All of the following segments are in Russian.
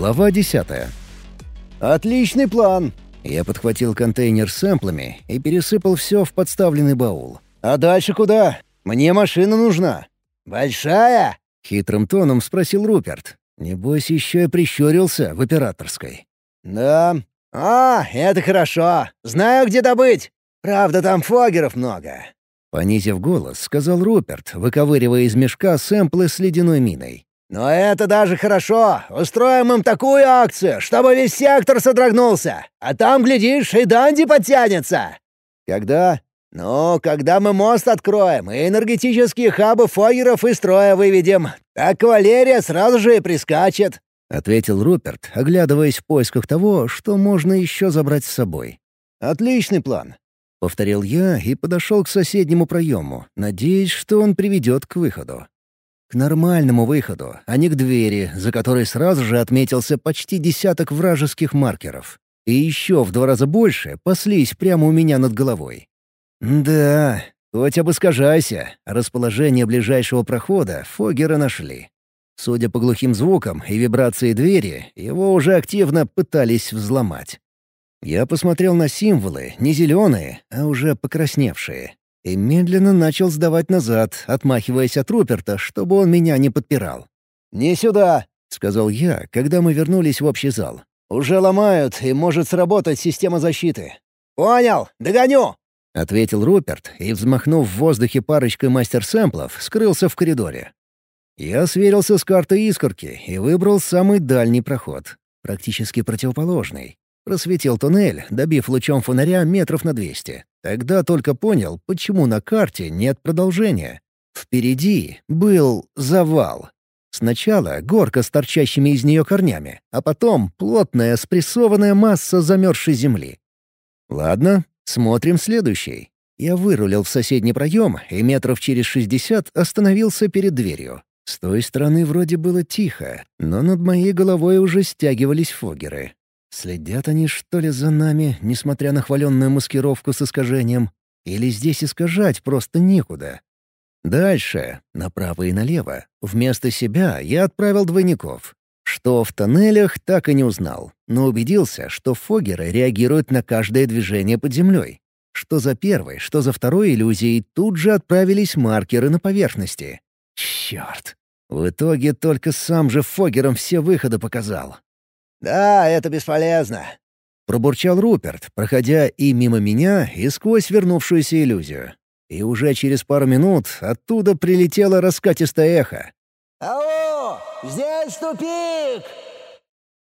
Глава десятая. «Отличный план!» Я подхватил контейнер с сэмплами и пересыпал все в подставленный баул. «А дальше куда? Мне машина нужна». «Большая?» — хитрым тоном спросил Руперт. Небось, еще и прищурился в операторской. «Да. А, это хорошо. Знаю, где добыть. Правда, там фогеров много». Понизив голос, сказал Руперт, выковыривая из мешка сэмплы с ледяной миной. «Но это даже хорошо. Устроим им такую акцию, чтобы весь сектор содрогнулся. А там, глядишь, и Данди подтянется». «Когда?» «Ну, когда мы мост откроем и энергетические хабы фогеров из строя выведем, так кавалерия сразу же и прискачет», — ответил Руперт, оглядываясь в поисках того, что можно еще забрать с собой. «Отличный план», — повторил я и подошел к соседнему проему, надеясь, что он приведет к выходу. К нормальному выходу, а не к двери, за которой сразу же отметился почти десяток вражеских маркеров. И еще в два раза больше паслись прямо у меня над головой. Да, хоть обыскажайся, расположение ближайшего прохода Фогера нашли. Судя по глухим звукам и вибрации двери, его уже активно пытались взломать. Я посмотрел на символы, не зеленые, а уже покрасневшие, и медленно начал сдавать назад, отмахиваясь от Руперта, чтобы он меня не подпирал. «Не сюда!» — сказал я, когда мы вернулись в общий зал. «Уже ломают, и может сработать система защиты». «Понял! Догоню!» — ответил Руперт и, взмахнув в воздухе парочкой мастер-сэмплов, скрылся в коридоре. Я сверился с картой искорки и выбрал самый дальний проход, практически противоположный. Просветил туннель, добив лучом фонаря метров на двести. Тогда только понял, почему на карте нет продолжения. Впереди был завал. Сначала горка с торчащими из нее корнями, а потом плотная спрессованная масса замерзшей земли. Ладно, Смотрим следующий. Я вырулил в соседний проем и метров через шестьдесят остановился перед дверью. С той стороны вроде было тихо, но над моей головой уже стягивались фогеры. Следят они, что ли, за нами, несмотря на хваленную маскировку с искажением? Или здесь искажать просто некуда? Дальше, направо и налево, вместо себя я отправил двойников. Что в тоннелях, так и не узнал, но убедился, что фогеры реагируют на каждое движение под землей. Что за первой, что за второй иллюзией тут же отправились маркеры на поверхности. Черт! В итоге только сам же фогером все выходы показал. «Да, это бесполезно», — пробурчал Руперт, проходя и мимо меня, и сквозь вернувшуюся иллюзию. И уже через пару минут оттуда прилетело раскатистое эхо. «Ау! Здесь тупик!»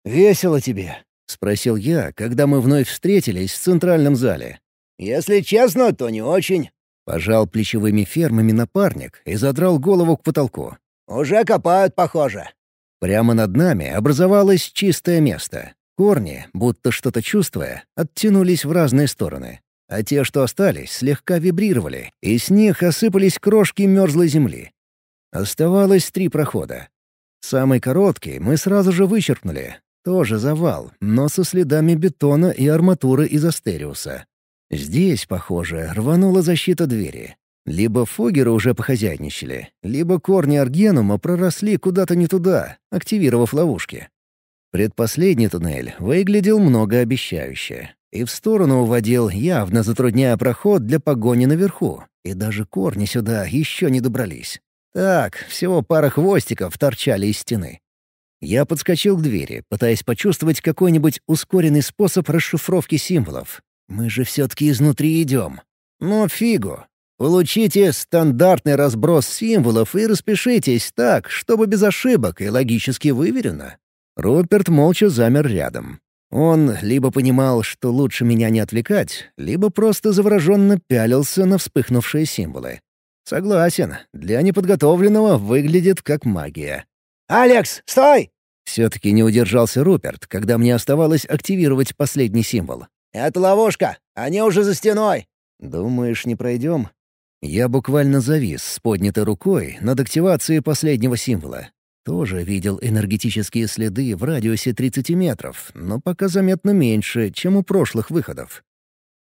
«Весело тебе?» — спросил я, когда мы вновь встретились в центральном зале. «Если честно, то не очень». Пожал плечевыми фермами напарник и задрал голову к потолку. «Уже копают, похоже». Прямо над нами образовалось чистое место. Корни, будто что-то чувствуя, оттянулись в разные стороны. А те, что остались, слегка вибрировали, и с них осыпались крошки мерзлой земли. Оставалось три прохода. Самый короткий мы сразу же вычеркнули. Тоже завал, но со следами бетона и арматуры из астериуса. Здесь, похоже, рванула защита двери. Либо фогеры уже похозяйничали, либо корни аргенума проросли куда-то не туда, активировав ловушки. Предпоследний туннель выглядел многообещающе и в сторону уводил, явно затрудняя проход для погони наверху, и даже корни сюда еще не добрались. Так, всего пара хвостиков торчали из стены. Я подскочил к двери, пытаясь почувствовать какой-нибудь ускоренный способ расшифровки символов. Мы же все-таки изнутри идем. Но фигу. Получите стандартный разброс символов и распишитесь так, чтобы без ошибок и логически выверено. Руперт молча замер рядом. Он либо понимал, что лучше меня не отвлекать, либо просто завороженно пялился на вспыхнувшие символы. Согласен, для неподготовленного выглядит как магия. «Алекс, стой!» Все-таки не удержался Руперт, когда мне оставалось активировать последний символ. «Это ловушка! Они уже за стеной!» «Думаешь, не пройдем?» Я буквально завис с поднятой рукой над активацией последнего символа. Тоже видел энергетические следы в радиусе 30 метров, но пока заметно меньше, чем у прошлых выходов.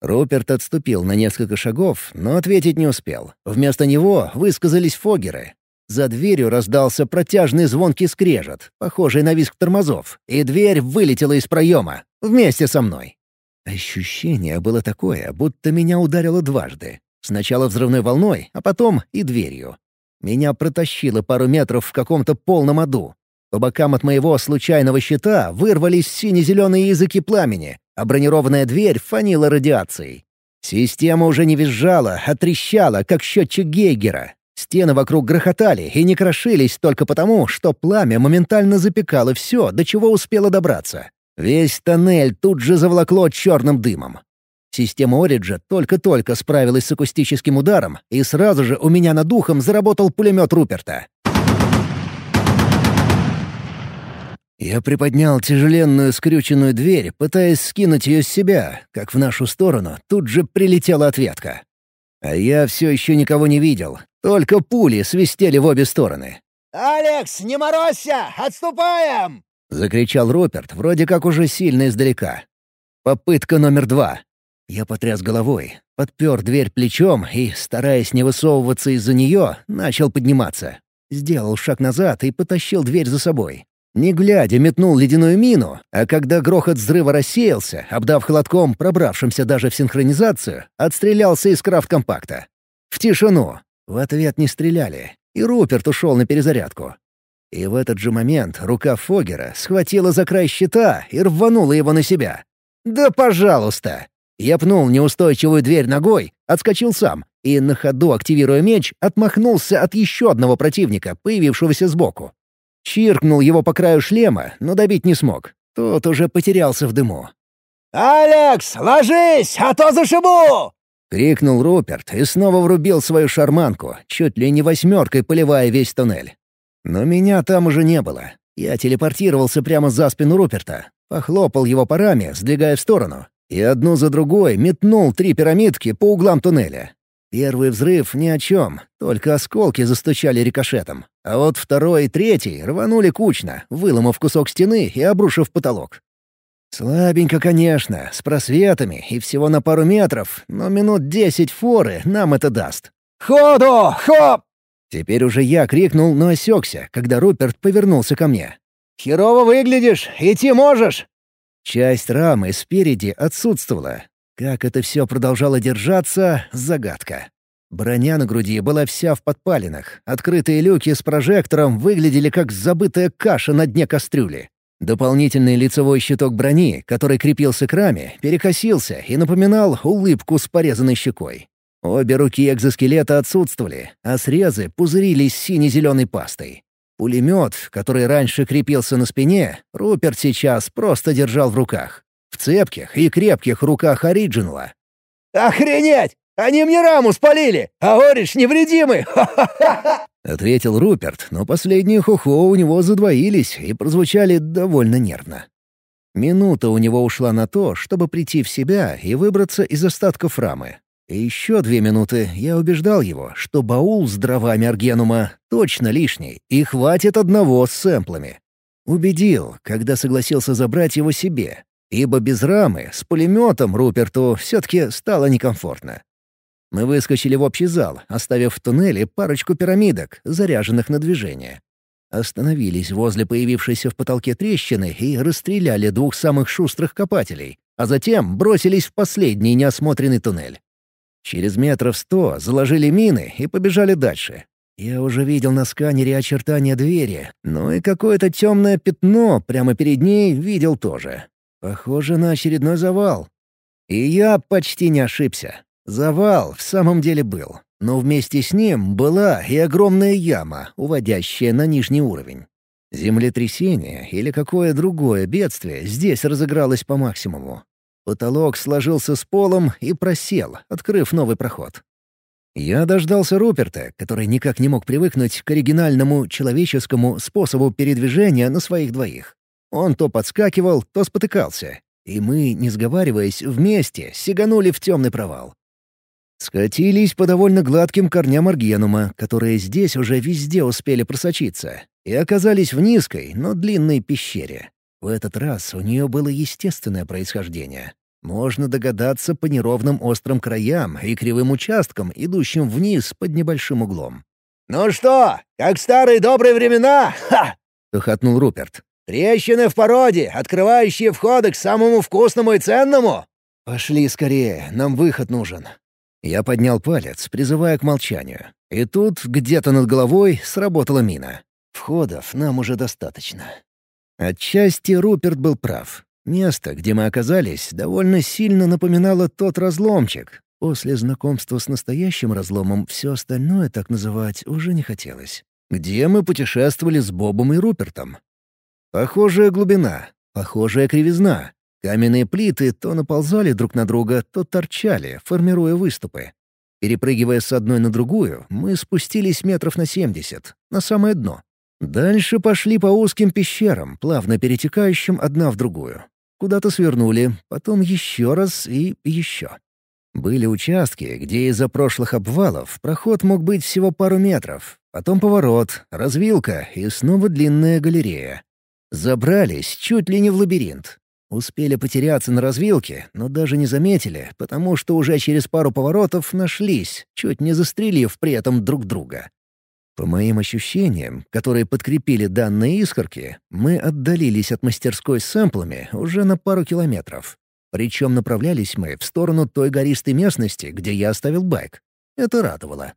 Руперт отступил на несколько шагов, но ответить не успел. Вместо него высказались фогеры. За дверью раздался протяжный звонкий скрежет, похожий на визг тормозов, и дверь вылетела из проема, вместе со мной. Ощущение было такое, будто меня ударило дважды. Сначала взрывной волной, а потом и дверью. Меня протащило пару метров в каком-то полном аду. По бокам от моего случайного щита вырвались сине-зеленые языки пламени, а бронированная дверь фанила радиацией. Система уже не визжала, а трещала, как счетчик Гейгера. Стены вокруг грохотали и не крошились только потому, что пламя моментально запекало все, до чего успело добраться. Весь тоннель тут же заволокло черным дымом. Система Ориджа только-только справилась с акустическим ударом, и сразу же у меня над духом заработал пулемет Руперта. Я приподнял тяжеленную скрюченную дверь, пытаясь скинуть ее с себя, как в нашу сторону тут же прилетела ответка. А я все еще никого не видел, только пули свистели в обе стороны. «Алекс, не морозься! Отступаем!» — закричал Руперт, вроде как уже сильно издалека. Попытка номер два. Я потряс головой, подпер дверь плечом и, стараясь не высовываться из-за нее, начал подниматься. Сделал шаг назад и потащил дверь за собой. Не глядя, метнул ледяную мину, а когда грохот взрыва рассеялся, обдав холодком, пробравшимся даже в синхронизацию, отстрелялся из крафт-компакта. В тишину. В ответ не стреляли, и Руперт ушел на перезарядку. И в этот же момент рука Фогера схватила за край щита и рванула его на себя. «Да пожалуйста!» Я пнул неустойчивую дверь ногой, отскочил сам и, на ходу активируя меч, отмахнулся от еще одного противника, появившегося сбоку. Чиркнул его по краю шлема, но добить не смог. Тот уже потерялся в дыму. «Алекс, ложись, а то зашибу!» — крикнул Руперт и снова врубил свою шарманку, чуть ли не восьмеркой поливая весь туннель. Но меня там уже не было. Я телепортировался прямо за спину Руперта, похлопал его по раме, сдвигая в сторону, и одну за другой метнул три пирамидки по углам туннеля. Первый взрыв ни о чем, только осколки застучали рикошетом. А вот второй и третий рванули кучно, выломав кусок стены и обрушив потолок. Слабенько, конечно, с просветами и всего на пару метров, но минут десять форы нам это даст. «Ходу! Хоп!» Теперь уже я крикнул, но осекся, когда Руперт повернулся ко мне. «Херово выглядишь! Идти можешь!» Часть рамы спереди отсутствовала, как это все продолжало держаться — загадка. Броня на груди была вся в подпалинах. Открытые люки с прожектором выглядели как забытая каша на дне кастрюли. Дополнительный лицевой щиток брони, который крепился к раме, перекосился и напоминал улыбку с порезанной щекой. Обе руки экзоскелета отсутствовали, а срезы пузырились сине-зеленой пастой. Пулемет, который раньше крепился на спине, Руперт сейчас просто держал в руках. В цепких и крепких руках Ориджинала. «Охренеть! Они мне раму спалили, а Ориш невредимый! Ха-ха-ха!» Ответил Руперт, но последние хухо у него задвоились и прозвучали довольно нервно. Минута у него ушла на то, чтобы прийти в себя и выбраться из остатков рамы. И еще две минуты я убеждал его, что баул с дровами Аргенума точно лишний, и хватит одного с сэмплами. Убедил, когда согласился забрать его себе, ибо без рамы с пулеметом Руперту все-таки стало некомфортно. Мы выскочили в общий зал, оставив в туннеле парочку пирамидок, заряженных на движение. Остановились возле появившейся в потолке трещины и расстреляли двух самых шустрых копателей, а затем бросились в последний неосмотренный туннель. Через метров сто заложили мины и побежали дальше. Я уже видел на сканере очертания двери, но и какое-то темное пятно прямо перед ней видел тоже. Похоже на очередной завал. И я почти не ошибся. Завал в самом деле был, но вместе с ним была и огромная яма, уводящая на нижний уровень. Землетрясение или какое другое бедствие здесь разыгралось по максимуму. Потолок сложился с полом и просел, открыв новый проход. Я дождался Руперта, который никак не мог привыкнуть к оригинальному человеческому способу передвижения на своих двоих. Он то подскакивал, то спотыкался. И мы, не сговариваясь, вместе сиганули в темный провал. Скатились по довольно гладким корням аргенума, которые здесь уже везде успели просочиться, и оказались в низкой, но длинной пещере. В этот раз у нее было естественное происхождение. Можно догадаться по неровным острым краям и кривым участкам, идущим вниз под небольшим углом. «Ну что, как старые добрые времена? Ха!» — хохотнул Руперт. «Трещины в породе, открывающие входы к самому вкусному и ценному!» «Пошли скорее, нам выход нужен». Я поднял палец, призывая к молчанию. И тут, где-то над головой, сработала мина. Входов нам уже достаточно. Отчасти Руперт был прав. Место, где мы оказались, довольно сильно напоминало тот разломчик. После знакомства с настоящим разломом все остальное так называть уже не хотелось. Где мы путешествовали с Бобом и Рупертом. Похожая глубина, похожая кривизна. Каменные плиты то наползали друг на друга, то торчали, формируя выступы. Перепрыгивая с одной на другую, мы спустились метров на семьдесят, на самое дно. Дальше пошли по узким пещерам, плавно перетекающим одна в другую. Куда-то свернули, потом еще раз и еще. Были участки, где из-за прошлых обвалов проход мог быть всего пару метров, потом поворот, развилка и снова длинная галерея. Забрались чуть ли не в лабиринт. Успели потеряться на развилке, но даже не заметили, потому что уже через пару поворотов нашлись, чуть не застрелив при этом друг друга. По моим ощущениям, которые подкрепили данные искорки, мы отдалились от мастерской с сэмплами уже на пару километров. Причем направлялись мы в сторону той гористой местности, где я оставил байк. Это радовало.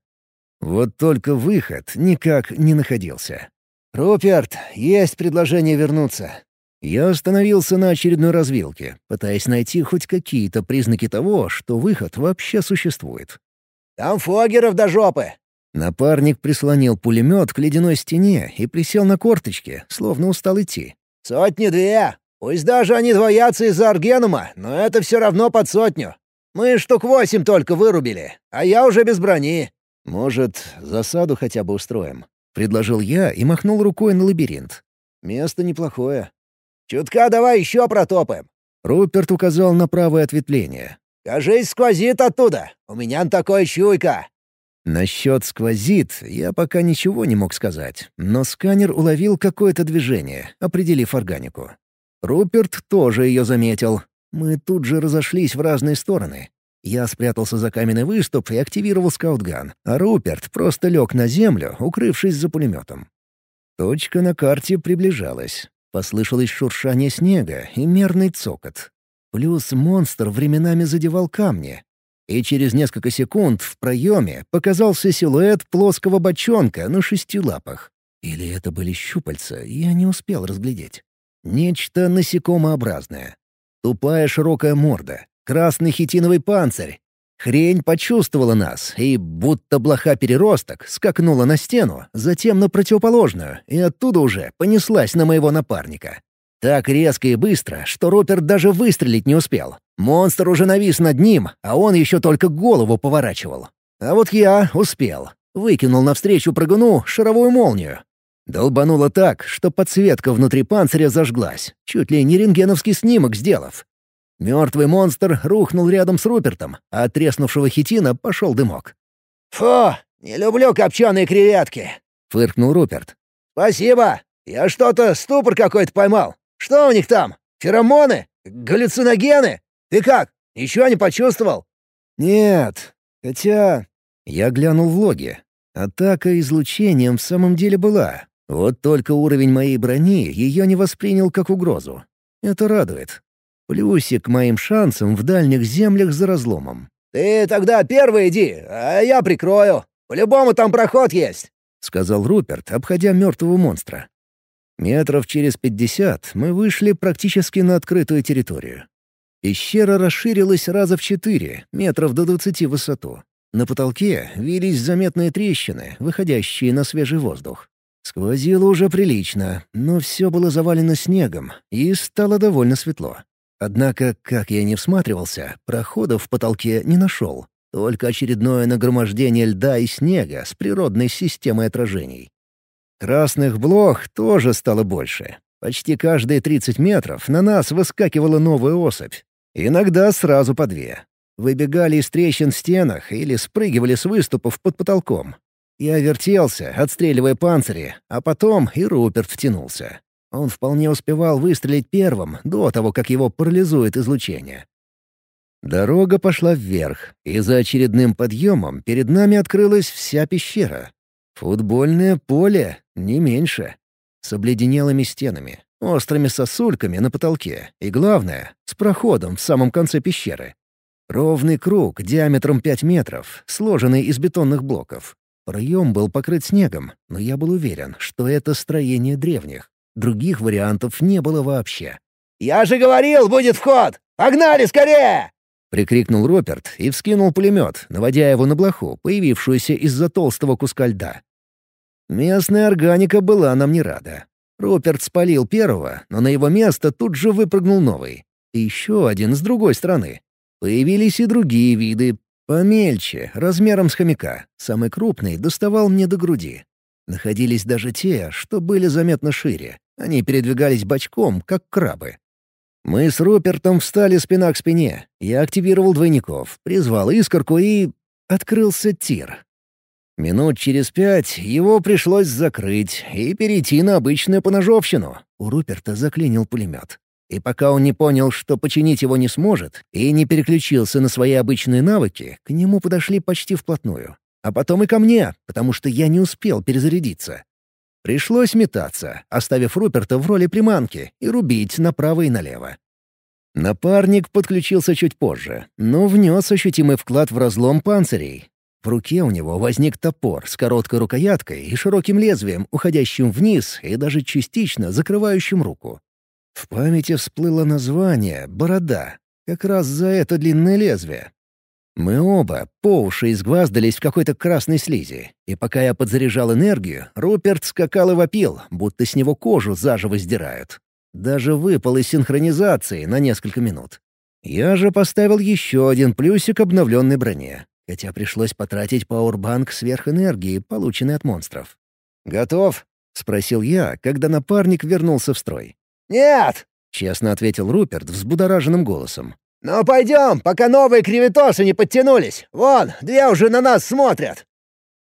Вот только выход никак не находился. «Руперт, есть предложение вернуться». Я остановился на очередной развилке, пытаясь найти хоть какие-то признаки того, что выход вообще существует. «Там фогеров до жопы!» Напарник прислонил пулемет к ледяной стене и присел на корточки, словно устал идти. «Сотни-две! Пусть даже они двоятся из-за Аргенума, но это все равно под сотню. Мы штук восемь только вырубили, а я уже без брони». «Может, засаду хотя бы устроим?» — предложил я и махнул рукой на лабиринт. «Место неплохое». «Чутка давай еще протопаем». Руперт указал на правое ответвление. «Кажись, сквозит оттуда. У меня такое чуйка». Насчет сквозит я пока ничего не мог сказать, но сканер уловил какое-то движение, определив органику. Руперт тоже ее заметил. Мы тут же разошлись в разные стороны. Я спрятался за каменный выступ и активировал скаутган, а Руперт просто лег на землю, укрывшись за пулеметом. Точка на карте приближалась. Послышалось шуршание снега и мерный цокот. Плюс монстр временами задевал камни, и через несколько секунд в проеме показался силуэт плоского бочонка на шести лапах. Или это были щупальца, я не успел разглядеть. Нечто насекомообразное. Тупая широкая морда, красный хитиновый панцирь. Хрень почувствовала нас и, будто блоха-переросток, скакнула на стену, затем на противоположную, и оттуда уже понеслась на моего напарника. Так резко и быстро, что Руперт даже выстрелить не успел. Монстр уже навис над ним, а он еще только голову поворачивал. А вот я успел. Выкинул навстречу прыгуну шаровую молнию. Долбануло так, что подсветка внутри панциря зажглась, чуть ли не рентгеновский снимок сделав. Мертвый монстр рухнул рядом с Рупертом, а от треснувшего хитина пошел дымок. «Фу, не люблю копченые креветки!» — фыркнул Руперт. «Спасибо! Я что-то ступор какой-то поймал. Что у них там? Феромоны? Галлюциногены? Ты как, ничего не почувствовал?» «Нет. Хотя...» Я глянул в логи. Атака излучением в самом деле была. Вот только уровень моей брони ее не воспринял как угрозу. Это радует. Плюсик к моим шансам в дальних землях за разломом. «Ты тогда первый иди, а я прикрою. По-любому там проход есть», — сказал Руперт, обходя мертвого монстра. Метров через пятьдесят мы вышли практически на открытую территорию. Пещера расширилась раза в четыре, метров до двадцати в высоту. На потолке вились заметные трещины, выходящие на свежий воздух. Сквозило уже прилично, но все было завалено снегом, и стало довольно светло. Однако, как я не всматривался, проходов в потолке не нашел. Только очередное нагромождение льда и снега с природной системой отражений. Красных блох тоже стало больше. Почти каждые 30 метров на нас выскакивала новая особь. Иногда сразу по две. Выбегали из трещин в стенах или спрыгивали с выступов под потолком. Я вертелся, отстреливая панцири, а потом и Руперт втянулся. Он вполне успевал выстрелить первым, до того, как его парализует излучение. Дорога пошла вверх, и за очередным подъемом перед нами открылась вся пещера. Футбольное поле, не меньше. С обледенелыми стенами, острыми сосульками на потолке и, главное, с проходом в самом конце пещеры. Ровный круг диаметром 5 метров, сложенный из бетонных блоков. Проем был покрыт снегом, но я был уверен, что это строение древних. Других вариантов не было вообще. «Я же говорил, будет вход! Погнали скорее!» — прикрикнул Роберт и вскинул пулемет, наводя его на блоху, появившуюся из-за толстого куска льда. Местная органика была нам не рада. Роберт спалил первого, но на его место тут же выпрыгнул новый. И еще один с другой стороны. Появились и другие виды, Помельче, размером с хомяка. Самый крупный доставал мне до груди. Находились даже те, что были заметно шире. Они передвигались бочком, как крабы. Мы с Рупертом встали спина к спине. Я активировал двойников, призвал искорку и... Открылся тир. Минут через пять его пришлось закрыть и перейти на обычную поножовщину. У Руперта заклинил пулемет. И пока он не понял, что починить его не сможет, и не переключился на свои обычные навыки, к нему подошли почти вплотную. А потом и ко мне, потому что я не успел перезарядиться. Пришлось метаться, оставив Руперта в роли приманки и рубить направо и налево. Напарник подключился чуть позже, но внес ощутимый вклад в разлом панцирей. В руке у него возник топор с короткой рукояткой и широким лезвием, уходящим вниз и даже частично закрывающим руку. В памяти всплыло название «Борода», как раз за это длинное лезвие. Мы оба по уши изгваздались в какой-то красной слизи, и пока я подзаряжал энергию, Руперт скакал и вопил, будто с него кожу заживо сдирают. Даже выпал из синхронизации на несколько минут. Я же поставил еще один плюсик обновленной броне, хотя пришлось потратить пауэрбанк сверхэнергии, полученной от монстров. «Готов?» — спросил я, когда напарник вернулся в строй. «Нет!» — честно ответил Руперт взбудораженным голосом. «Ну пойдем, пока новые кривитосы не подтянулись. Вон, две уже на нас смотрят».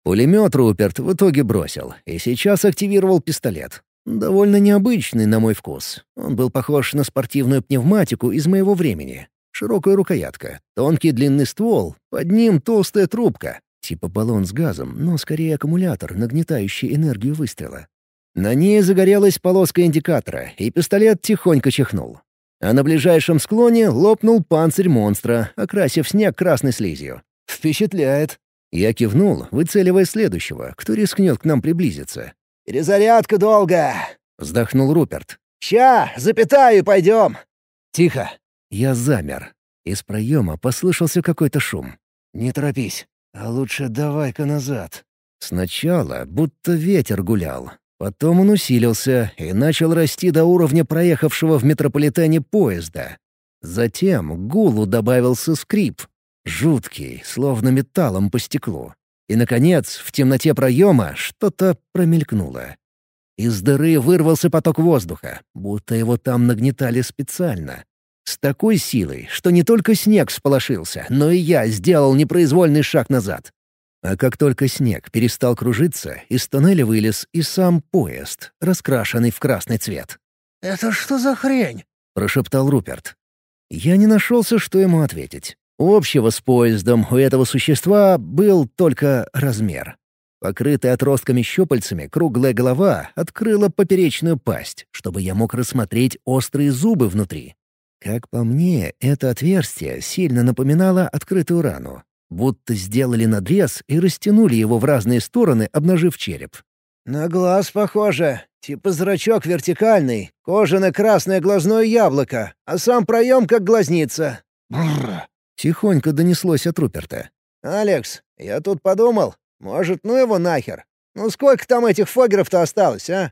Пулемет Руперт в итоге бросил и сейчас активировал пистолет. Довольно необычный, на мой вкус. Он был похож на спортивную пневматику из моего времени. Широкая рукоятка, тонкий длинный ствол, под ним толстая трубка, типа баллон с газом, но скорее аккумулятор, нагнетающий энергию выстрела. На ней загорелась полоска индикатора, и пистолет тихонько чихнул. А на ближайшем склоне лопнул панцирь монстра, окрасив снег красной слизью. «Впечатляет!» Я кивнул, выцеливая следующего, кто рискнет к нам приблизиться. «Перезарядка долго!» — вздохнул Руперт. «Ща, запятаю пойдем!» «Тихо!» Я замер. Из проема послышался какой-то шум. «Не торопись, а лучше давай-ка назад». Сначала будто ветер гулял, Потом он усилился и начал расти до уровня проехавшего в метрополитене поезда. Затем гулу добавился скрип, жуткий, словно металлом по стеклу. И, наконец, в темноте проема что-то промелькнуло. Из дыры вырвался поток воздуха, будто его там нагнетали специально. С такой силой, что не только снег всполошился, но и я сделал непроизвольный шаг назад. А как только снег перестал кружиться, из тоннеля вылез и сам поезд, раскрашенный в красный цвет. «Это что за хрень?» — прошептал Руперт. Я не нашелся, что ему ответить. Общего с поездом у этого существа был только размер. Покрытая отростками щупальцами круглая голова открыла поперечную пасть, чтобы я мог рассмотреть острые зубы внутри. Как по мне, это отверстие сильно напоминало открытую рану, Будто сделали надрез и растянули его в разные стороны, обнажив череп. «На глаз похоже. Типа зрачок вертикальный, кожано-красное глазное яблоко, а сам проем как глазница». Бррр. Тихонько донеслось от Руперта. «Алекс, я тут подумал. Может, ну его нахер? Ну сколько там этих фогеров-то осталось, а?